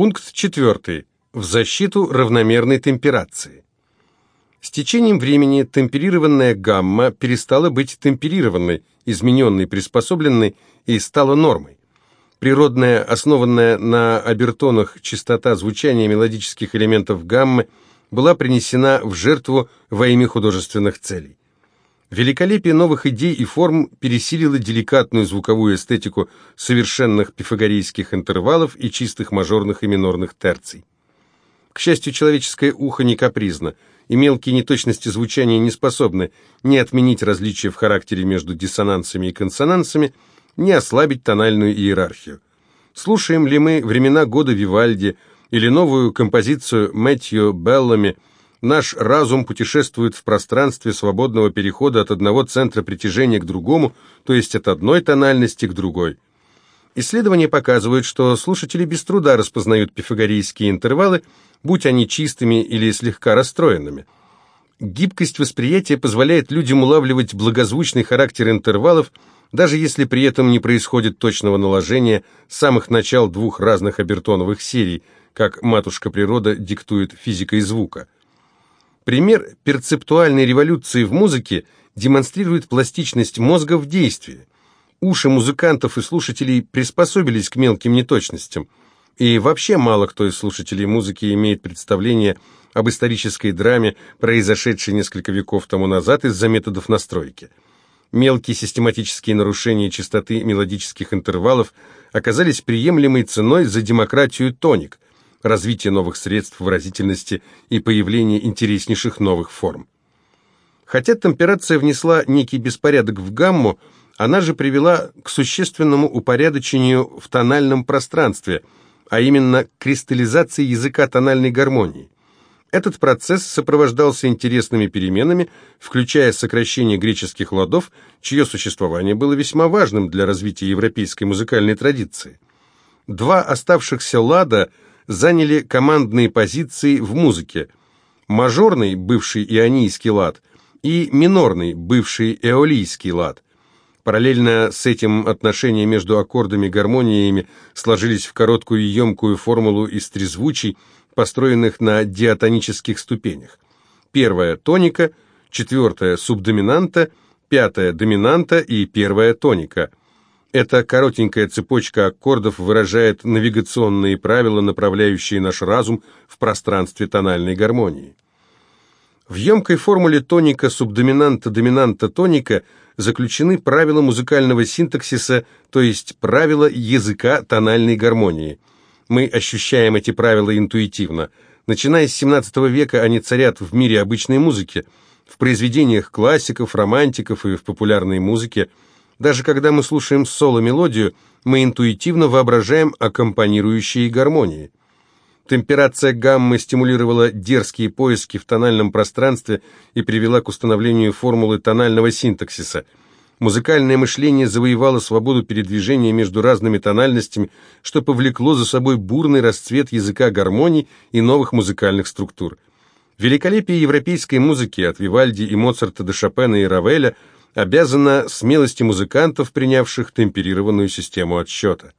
Пункт 4. В защиту равномерной темперации. С течением времени темперированная гамма перестала быть темперированной, измененной, приспособленной и стала нормой. Природная, основанная на обертонах частота звучания мелодических элементов гаммы была принесена в жертву во имя художественных целей. Великолепие новых идей и форм пересилило деликатную звуковую эстетику совершенных пифагорейских интервалов и чистых мажорных и минорных терций. К счастью, человеческое ухо не капризно, и мелкие неточности звучания не способны ни отменить различия в характере между диссонансами и консонансами, ни ослабить тональную иерархию. Слушаем ли мы «Времена года Вивальди» или новую композицию Мэтью Беллами – Наш разум путешествует в пространстве свободного перехода от одного центра притяжения к другому, то есть от одной тональности к другой. Исследования показывают, что слушатели без труда распознают пифагорейские интервалы, будь они чистыми или слегка расстроенными. Гибкость восприятия позволяет людям улавливать благозвучный характер интервалов, даже если при этом не происходит точного наложения самых начал двух разных обертоновых серий, как матушка природа диктует физикой звука. Пример перцептуальной революции в музыке демонстрирует пластичность мозга в действии. Уши музыкантов и слушателей приспособились к мелким неточностям. И вообще мало кто из слушателей музыки имеет представление об исторической драме, произошедшей несколько веков тому назад из-за методов настройки. Мелкие систематические нарушения частоты мелодических интервалов оказались приемлемой ценой за демократию тоник – развитие новых средств выразительности и появление интереснейших новых форм. Хотя темперация внесла некий беспорядок в гамму, она же привела к существенному упорядочению в тональном пространстве, а именно кристаллизации языка тональной гармонии. Этот процесс сопровождался интересными переменами, включая сокращение греческих ладов, чье существование было весьма важным для развития европейской музыкальной традиции. Два оставшихся лада – заняли командные позиции в музыке. Мажорный, бывший ионийский лад, и минорный, бывший эолийский лад. Параллельно с этим отношения между аккордами и гармониями сложились в короткую и емкую формулу из трезвучий, построенных на диатонических ступенях. Первая – тоника, четвертая – субдоминанта, пятая – доминанта и первая – тоника – эта коротенькая цепочка аккордов выражает навигационные правила, направляющие наш разум в пространстве тональной гармонии. В емкой формуле тоника субдоминанта-доминанта-тоника заключены правила музыкального синтаксиса, то есть правила языка тональной гармонии. Мы ощущаем эти правила интуитивно. Начиная с XVII века они царят в мире обычной музыки, в произведениях классиков, романтиков и в популярной музыке – даже когда мы слушаем соло-мелодию, мы интуитивно воображаем аккомпанирующие гармонии. Темперация гаммы стимулировала дерзкие поиски в тональном пространстве и привела к установлению формулы тонального синтаксиса. Музыкальное мышление завоевало свободу передвижения между разными тональностями, что повлекло за собой бурный расцвет языка гармоний и новых музыкальных структур. Великолепие европейской музыки от Вивальди и Моцарта до Шопена и Равеля – обязана смелости музыкантов, принявших темперированную систему отсчета.